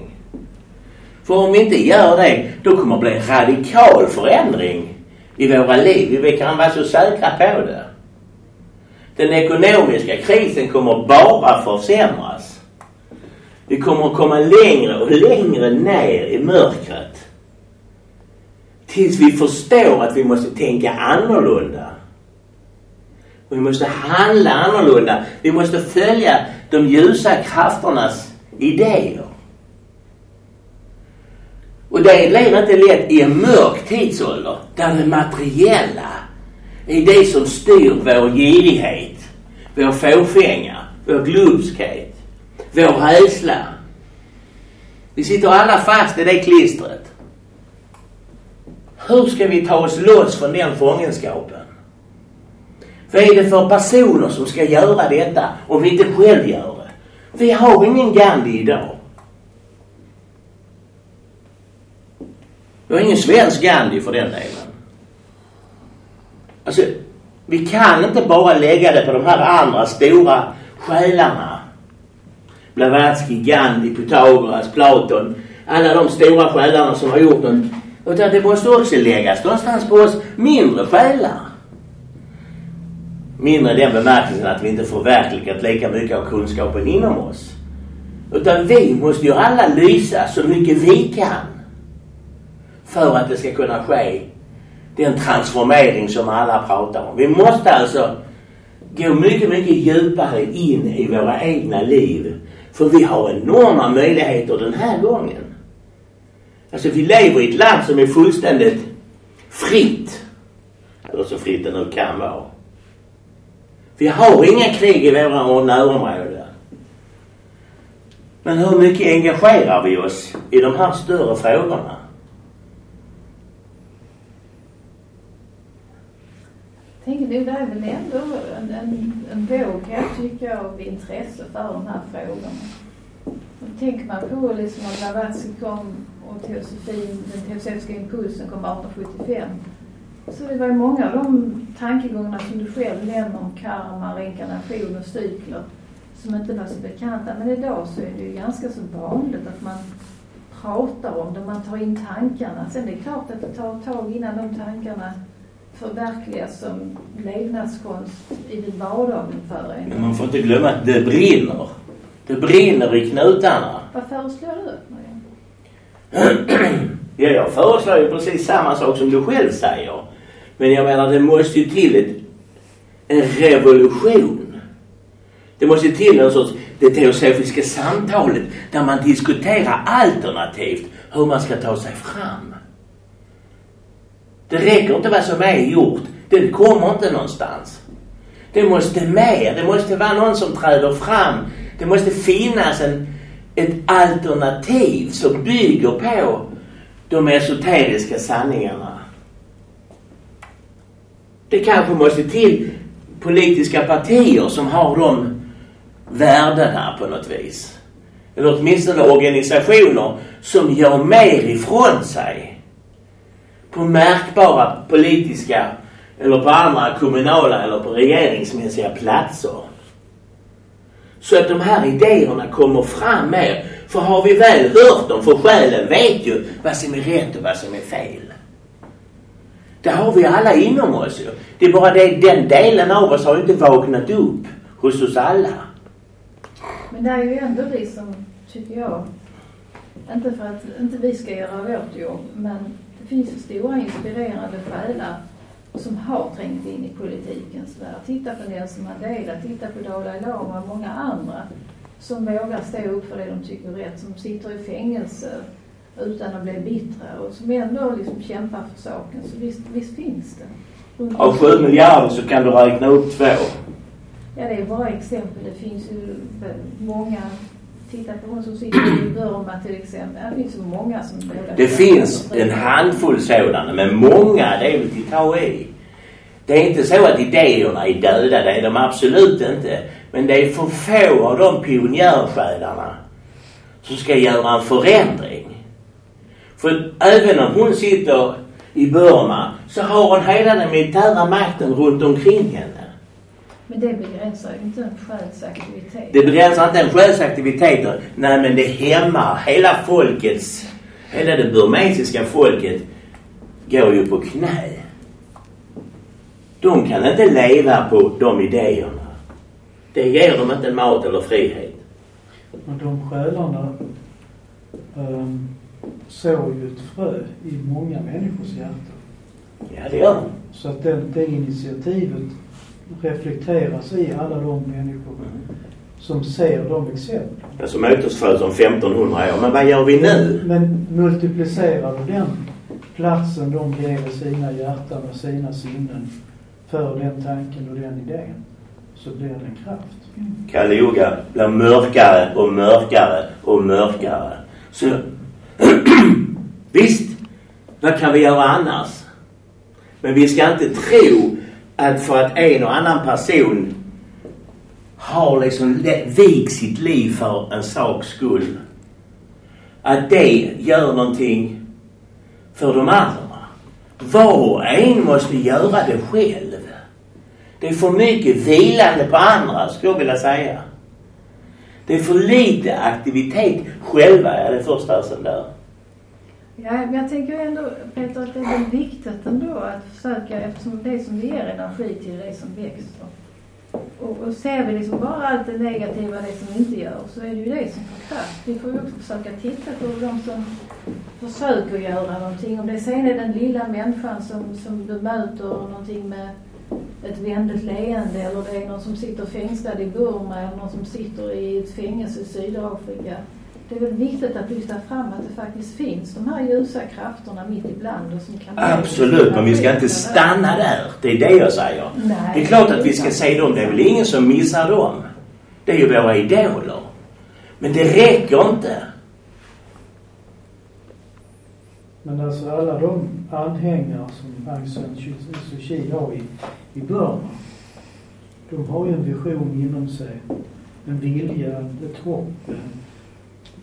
För om vi inte gör det, då kommer det bli en radikal förändring i våra liv. Vi kan vara så säkra på det. Den ekonomiska krisen kommer bara försämras. Vi kommer att komma längre och längre ner i mörkret. Tills vi förstår att vi måste tänka annorlunda. Och vi måste handla annorlunda. Vi måste följa de ljusa krafternas idéer. Och det blir inte lätt i en mörk tidsålder där det materiella är det som styr vår girighet, vår fåfänga, vår glupskhet, vår rädsla. Vi sitter alla fast i det klistret. Hur ska vi ta oss loss från den fångenskapen? Vad är det för personer som ska göra detta om vi inte själv gör det? Vi har ingen Gandhi idag. Vi har ingen svensk Gandhi för den delen. Alltså, vi kan inte bara lägga det på de här andra stora själarna. Blavatsky, Gandhi, Pythagoras, Platon. Alla de stora själarna som har gjort den. Utan det måste också läggas någonstans på oss mindre själar. Mindre i den bemärkelsen att vi inte förverkligat lika mycket av kunskapen inom oss. Utan vi måste ju alla lysa så mycket vi kan. För att det ska kunna ske den transformering som alla pratar om. Vi måste alltså gå mycket, mycket djupare in i våra egna liv. För vi har enorma möjligheter den här gången. Alltså vi lever i ett land som är fullständigt fritt. Eller så fritt det nu kan vara. Vi har inga krig i våra närområden. Men hur mycket engagerar vi oss i de här större frågorna? Tänker nog det är väl ändå en, en, en våg kan jag tycka av intresse för de här frågorna. Och tänker man på liksom att Blavatsky kom och teosofin, den teosofiska impulsen kom 1875. Så det var ju många av de tankegångarna som du själv nämner om karma, reinkarnation och cykler som inte var så bekanta. Men idag så är det ju ganska så vanligt att man pratar om det, man tar in tankarna. Sen det är klart att det tar ett tag innan de tankarna förverkligas som levnadskonst i det vardagen för en. Men man får inte glömma att det brinner. Det brinner i knutarna. Vad föreslår du, Marianne? ja, jag föreslår ju precis samma sak som du själv säger. Men jag menar, det måste ju till ett, en revolution. Det måste till en sorts det teosofiska samtalet där man diskuterar alternativt hur man ska ta sig fram. Det räcker inte vad som är gjort. Det kommer inte någonstans. Det måste mer. Det måste vara någon som träder fram. Det måste finnas en, ett alternativ som bygger på de esoteriska sanningarna. Det kanske måste till politiska partier som har de värdena på något vis. Eller åtminstone organisationer som gör mer ifrån sig på märkbara politiska eller på andra kommunala eller på regeringsmässiga platser. Så att de här idéerna kommer fram mer. För har vi väl hört dem, för själen vet ju vad som är rätt och vad som är fel. Det har vi alla inom oss ju. Det är bara det, den delen av oss har inte vaknat upp hos oss alla. Men det är ju ändå vi som, tycker jag, inte för att inte vi ska göra vårt jobb, men finns stora inspirerande själar som har trängt in i politikens värld. Titta på Nelson Mandela, titta på Dalai Lama och många andra som vågar stå upp för det de tycker är rätt, som sitter i fängelse utan att bli bittra och som ändå liksom kämpar för saken. Så visst, visst finns det. Av sju miljarder så kan du räkna upp två. Ja, det är bara exempel. Det finns ju många Titta på hon som sitter i Burma till exempel. Det finns så många som. Det finns en handfull sådana, men många det är väl till ta i. Det är inte så att idéerna är döda, det är de absolut inte. Men det är för få av de pionjärsjälarna som ska göra en förändring. För även om hon sitter i Burma så har hon hela den militära makten runt omkring henne. Men det begränsar ju inte en själsaktivitet. Det begränsar inte en själs aktiviteter. Nej, men det hämmar hela folkets, hela det burmesiska folket går ju på knä. De kan inte leva på de idéerna. Det ger dem inte mat eller frihet. Men de själarna um, sår ju ett frö i många människors hjärtan. Ja, det gör de. Så att den, det initiativet reflekteras i alla de människor som ser de exemplen. Alltså mötesföds om 1500 år. Men vad gör vi nu? Men multiplicerar du den platsen de ger i sina hjärtan och sina sinnen för den tanken och den idén så blir det en kraft. Kali Yuga blir mörkare och mörkare och mörkare. Så visst, vad kan vi göra annars? Men vi ska inte tro att för att en och annan person har liksom vigt sitt liv för en saks skull. Att det gör någonting för de andra. Var och en måste göra det själv. Det är för mycket vilande på andra, skulle jag vilja säga. Det är för lite aktivitet själva, är det första som där. Ja, men jag tänker ändå Peter att det är viktigt ändå att försöka eftersom det som ger energi till det som växer. Och, och ser vi liksom bara allt det negativa, det som inte gör, så är det ju det som får kraft. Vi får ju också försöka titta på de som försöker göra någonting. Om det sen är den lilla människan som, som bemöter någonting med ett vänligt leende eller det är någon som sitter fängslad i Burma eller någon som sitter i ett fängelse i Sydafrika. Det är väl viktigt att lyfta fram att det faktiskt finns de här ljusa krafterna mitt ibland och som kan... Absolut, men vi ska inte stanna där. Det är det jag säger. Nej, Det är klart att vi ska se dem. Det är väl ingen som missar dem. Det är ju våra idoler. Men det räcker inte. Men alltså alla de anhängare som Aung San Suu Kyi har i, i Burma. De har ju en vision inom sig. En vilja, ett hopp.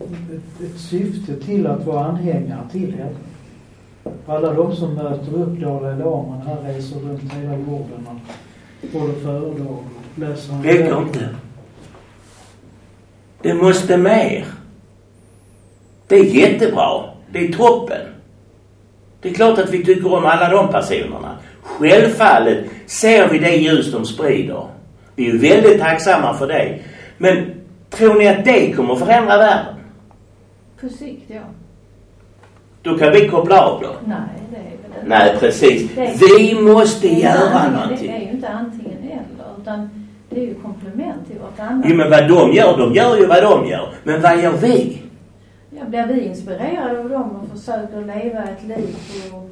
Ett, ett syfte till att vara anhängare till henne. Alla de som möter upp Dalai Lama, han reser runt hela jorden och håller föredrag och läser Räcker inte. Det måste mer. Det är jättebra. Det är toppen. Det är klart att vi tycker om alla de personerna. Självfallet ser vi det ljus de sprider. Vi är väldigt tacksamma för det. Men tror ni att det kommer förändra världen? På sikt, ja. Då kan vi koppla av då. Nej, det är väl inte. Nej, precis. Är- Vi måste göra antingen- Det är någonting. ju inte antingen eller, utan det är ju komplement till vartannat. Jo, men vad de gör, de gör ju vad de gör. Men vad gör vi? Ja, blir vi inspirerade av dem och försöker leva ett liv på,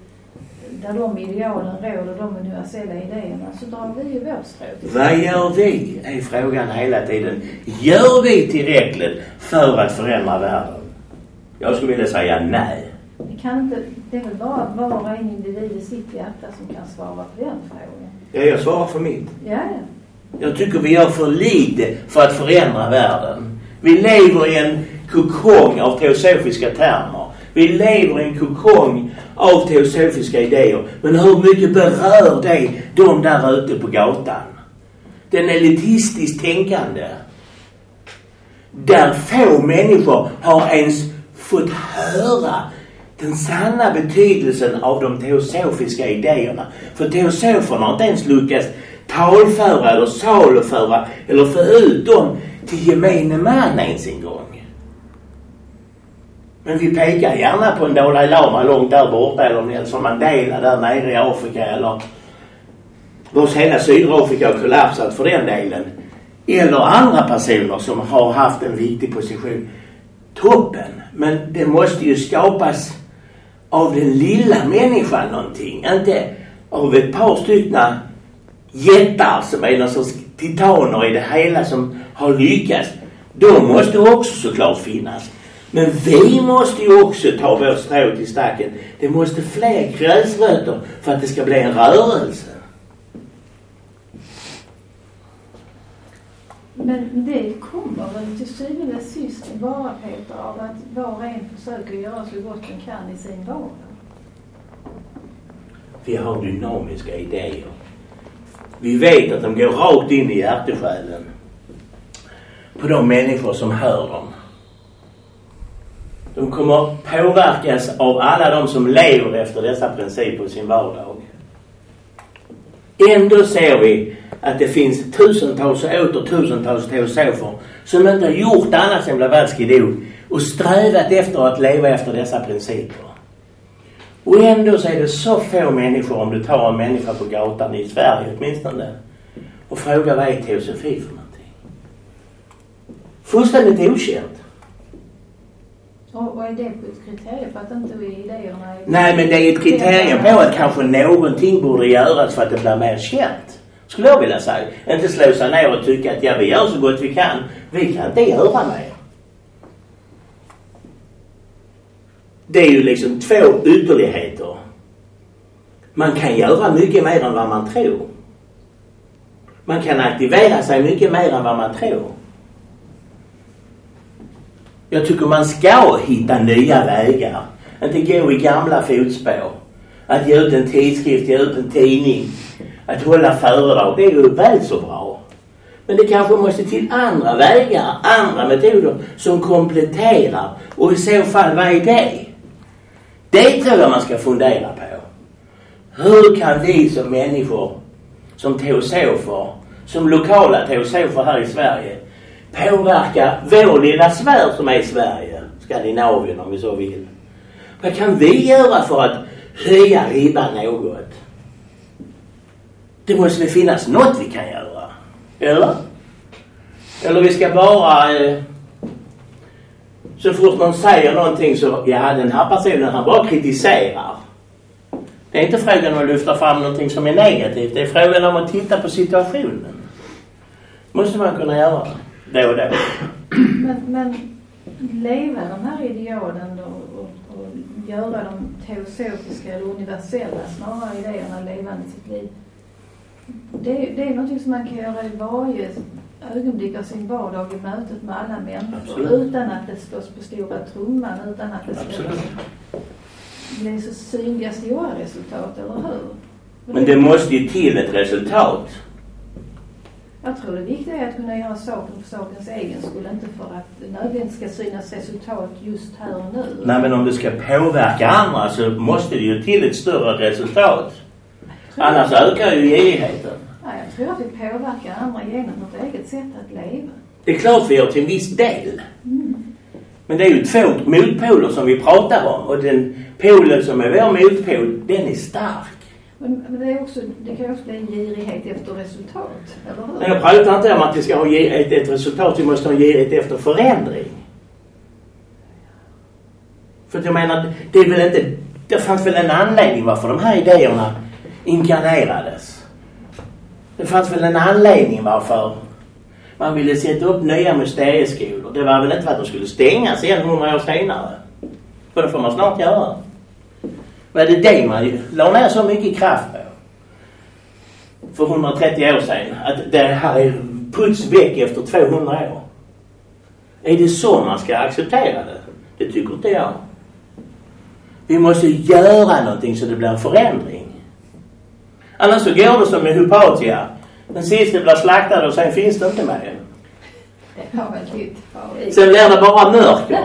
där de idealen råder, de universella idéerna, så drar vi ju vårt strå Vad gör vi? Är frågan hela tiden. Gör vi tillräckligt för att förändra världen? Jag skulle vilja säga nej. Vi kan inte, det är väl bara var och en individ i sitt hjärta som kan svara på den frågan. Ja, jag svarar för mitt. Ja, ja. Jag tycker vi gör för lite för att förändra världen. Vi lever i en kokong av teosofiska termer. Vi lever i en kokong av teosofiska idéer. Men hur mycket berör det de där ute på gatan? Den elitistiskt tänkande. Där få människor har ens fått höra den sanna betydelsen av de teosofiska idéerna. För teosoferna har inte ens lyckats talföra eller saluföra eller få ut dem till gemene man ens en gång. Men vi pekar gärna på en Dalai Lama långt där borta eller Nelson Mandela där nere i Afrika eller vars hela Sydafrika har kollapsat för den delen. Eller andra personer som har haft en viktig position. Toppen. Men det måste ju skapas av den lilla människan någonting. Inte av ett par styckna jättar som är någon sorts titaner i det hela som har lyckats. De måste också såklart finnas. Men vi måste ju också ta vårt strå till stacken. Det måste fler gräsrötter för att det ska bli en rörelse. Men det kommer väl till syvende och sist bara Peter av att var och en försöker göra så gott den kan i sin vardag. Vi har dynamiska idéer. Vi vet att de går rakt in i hjärtesjälen på de människor som hör dem. De kommer påverkas av alla de som lever efter dessa principer i sin vardag. Ändå ser vi att det finns tusentals och åter tusentals teosofer som inte har gjort annat än Blavatsky dog och strävat efter att leva efter dessa principer. Och ändå så är det så få människor, om du tar en människa på gatan i Sverige åtminstone och frågar vad är teosofi för någonting? Fullständigt okänt. Och vad är det för ett kriterium på att inte idéerna är... Nej, men det är ett kriterium på att kanske någonting borde göras för att det blir mer känt. Skulle jag vilja säga. Inte slå sig ner och tycka att ja, vi gör så gott vi kan. Vi kan inte göra mer. Det är ju liksom två ytterligheter. Man kan göra mycket mer än vad man tror. Man kan aktivera sig mycket mer än vad man tror. Jag tycker man ska hitta nya vägar. Inte gå i gamla fotspår. Att ge ut en tidskrift, ge ut en tidning. Att hålla föredrag, det är ju väl så bra. Men det kanske måste till andra vägar, andra metoder som kompletterar. Och i så fall, vad är det? Det tror jag man ska fundera på. Hur kan vi som människor, som teosofer, som lokala teosofer här i Sverige påverka vår lilla sfär som är Sverige, Skandinavien om vi så vill. Vad kan vi göra för att höja ribban något? Det måste väl finnas något vi kan göra? Eller? Eller vi ska bara... Eh, så fort någon säger någonting så, ja den här personen han bara kritiserar. Det är inte frågan om att lyfta fram någonting som är negativt. Det är frågan om att titta på situationen. måste man kunna göra då och då. Men, men leva de här idealen och, och, och göra de teosofiska eller universella snarare idéerna levande i sitt liv. Det, det är någonting som man kan göra i varje ögonblick av sin vardag i mötet med alla människor Absolut. utan att det slås på stora trumman, utan att det ska bli så synliga stora resultat, eller hur? Men det måste ju till ett resultat. Jag tror det viktiga är att kunna göra saken för sakens egen skull, inte för att det nödvändigtvis ska synas resultat just här och nu. Nej, men om det ska påverka andra så måste det ju till ett större resultat. Annars ökar ju girigheten. Ja, jag tror att vi påverkar andra genom vårt eget sätt att leva. Det är klart vi gör till en viss del. Mm. Men det är ju två motpoler som vi pratar om och den polen som är vår motpol, den är stark. Men, det, är också, det kan ju också bli en girighet efter resultat, eller hur? Men jag pratar inte om att vi ska ha ett, ett resultat, vi måste ha en girighet efter förändring. För jag menar, det är väl inte, det fanns väl en anledning varför de här idéerna inkarnerades. Det fanns väl en anledning varför man ville sätta upp nya mysterieskolor. Det var väl inte för att de skulle stängas igen hundra år senare. För det får man snart göra. Var det det man la ner så mycket kraft på? För 130 år sedan. Att det här är puts väck efter 200 år. Är det så man ska acceptera det? Det tycker inte jag. Vi måste göra någonting så det blir en förändring. Annars så går det som med Hypatia. Den sista blir slaktad och sen finns det inte mer. Sen blir det bara mörker.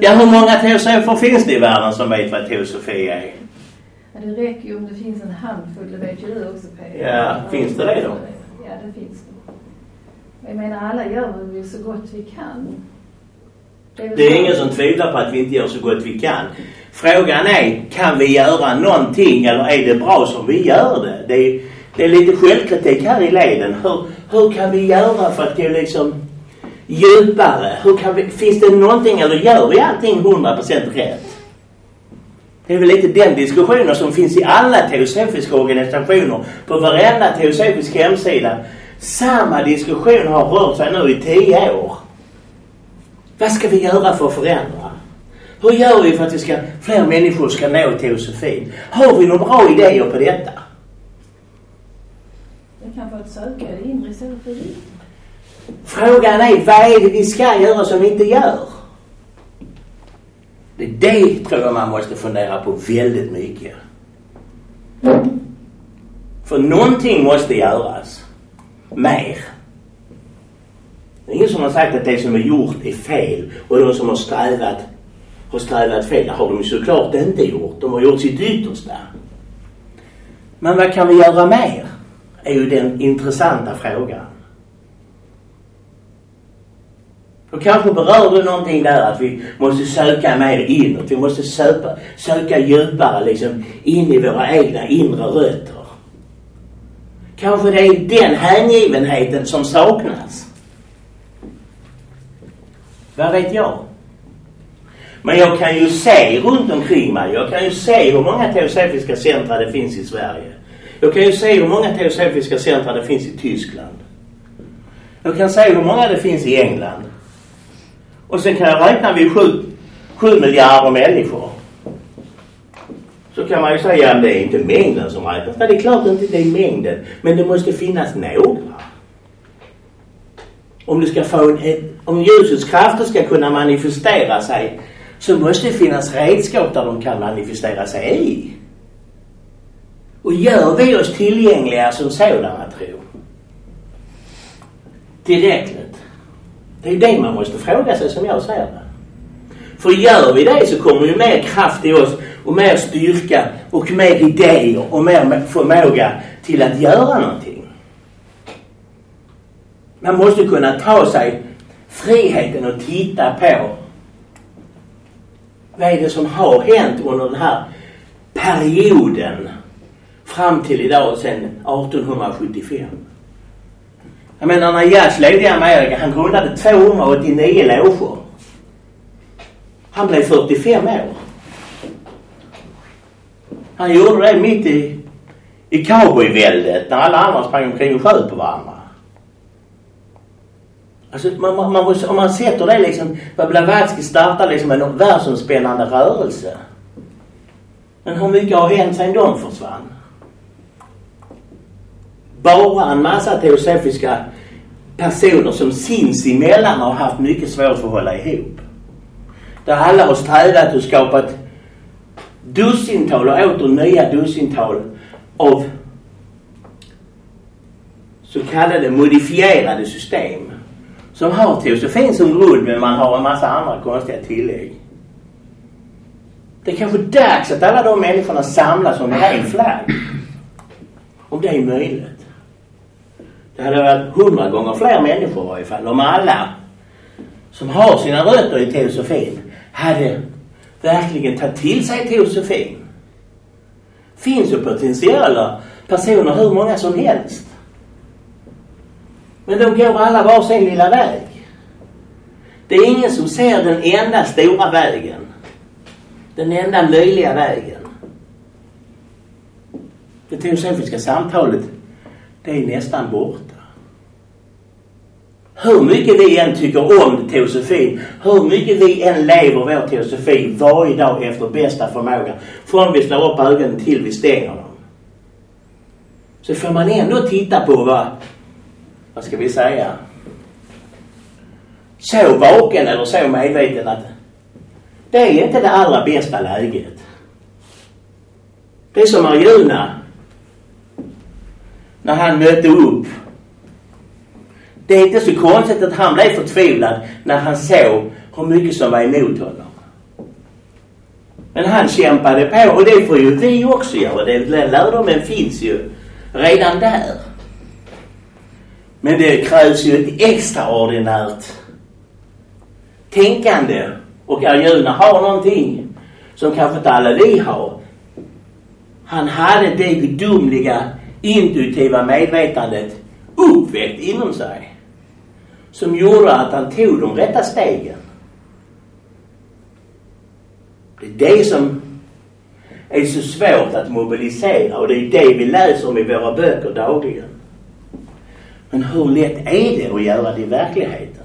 Ja, hur många teosofer finns det i världen som vet vad teosofi är? Ja, det räcker ju om det finns en handfull, det vet ju du också Peter. Ja, finns det det då? Ja, det finns det. Jag menar, alla gör väl så gott vi kan. Det är, det är ingen som tvivlar på att vi inte gör så gott vi kan. Frågan är, kan vi göra någonting eller är det bra som vi gör det? Det är, det är lite självkritik här i leden. Hur, hur kan vi göra för att gå liksom djupare? Hur kan vi, finns det någonting eller gör vi allting 100% rätt? Det är väl lite den diskussionen som finns i alla teosofiska organisationer. På varenda teosofisk hemsida. Samma diskussion har rört sig nu i tio år. Vad ska vi göra för att förändra? Hur gör vi för att vi ska, fler människor ska nå teosofin? Har vi några bra idéer på detta? Det kan vara att söka det inre istället för Frågan är, vad är det vi ska göra som vi inte gör? Det det tror jag man måste fundera på väldigt mycket. För någonting måste göras. Mer. Det är ingen som har sagt att det som är gjort är fel och de som har strävat har strävat fel. Det har de såklart inte gjort. De har gjort sitt yttersta. Men vad kan vi göra mer? Är ju den intressanta frågan. Och kanske berör du någonting där att vi måste söka mer inåt. Vi måste söka, söka djupare liksom in i våra egna inre rötter. Kanske det är den hängivenheten som saknas. Vad vet jag? Men jag kan ju se runt omkring mig. Jag kan ju se hur många teosofiska centra det finns i Sverige. Jag kan ju se hur många teosofiska centra det finns i Tyskland. Jag kan se hur många det finns i England. Och sen kan jag räkna vid sju, sju miljarder människor. Så kan man ju säga att det är inte mängden som räknas. Nej, det är klart inte det är mängden. Men det måste finnas några. Om du ska få en, om ljusets krafter ska kunna manifestera sig så måste det finnas redskap där de kan manifestera sig i. Och gör vi oss tillgängliga som sådana tro? Tillräckligt? Det är ju det man måste fråga sig som jag ser det. För gör vi det så kommer ju mer kraft i oss och mer styrka och mer idéer och mer förmåga till att göra någonting. Man måste kunna ta sig friheten att titta på vad är det som har hänt under den här perioden fram till idag sedan 1875. Jag menar när Jazz levde i Amerika, han grundade 289 loger. Han blev 45 år. Han gjorde det mitt i, i cowboyväldet när alla andra sprang omkring och sköt på varandra. Alltså man, man, man, om man sätter det liksom, Blavatsky startade liksom en världsomspännande rörelse. Men hur mycket har hänt sedan de försvann? Bara en massa teosofiska personer som sinsemellan har haft mycket svårt för att hålla ihop. Där alla har strävat och skapat dussintal och åter nya dussintal av så kallade modifierade system som har teosofin som grund men man har en massa andra konstiga tillägg. Det är kanske dags att alla de människorna samlas under en flagg. Om det är möjligt. Det hade varit hundra gånger fler människor i varje fall om alla som har sina rötter i teosofin hade verkligen tagit till sig teosofin. Finns ju potentiella personer hur många som helst. Men de går alla var sin lilla väg. Det är ingen som ser den enda stora vägen. Den enda möjliga vägen. Det teosofiska samtalet, det är nästan borta. Hur mycket vi än tycker om teosofin, hur mycket vi än lever vår teosofi varje dag efter bästa förmåga, från vi slår upp ögonen till vi stänger dem. Så får man ändå titta på vad vad ska vi säga, så vaken eller så medveten att det är inte det allra bästa läget. Det är som Arjuna när han mötte upp. Det är inte så konstigt att han blev förtvivlad när han såg hur mycket som var emot honom. Men han kämpade på och det får ju vi också göra. Den lärdomen finns ju redan där. Men det krävs ju ett extraordinärt tänkande. Och Arjuna har någonting som kanske inte alla vi har. Han hade det gudomliga intuitiva medvetandet uppväckt inom sig. Som gjorde att han tog de rätta stegen. Det är det som är så svårt att mobilisera och det är det vi läser om i våra böcker dagligen. Men hur lätt är det att göra det i verkligheten?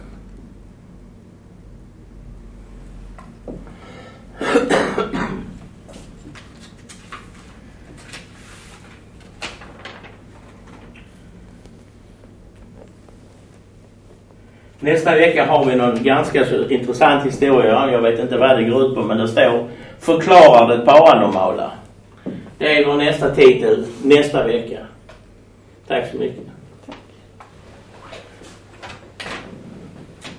Nästa vecka har vi någon ganska så intressant historia. Jag vet inte vad det går ut på men det står Förklarar det paranormala. Det är vår nästa titel nästa vecka. Tack så mycket.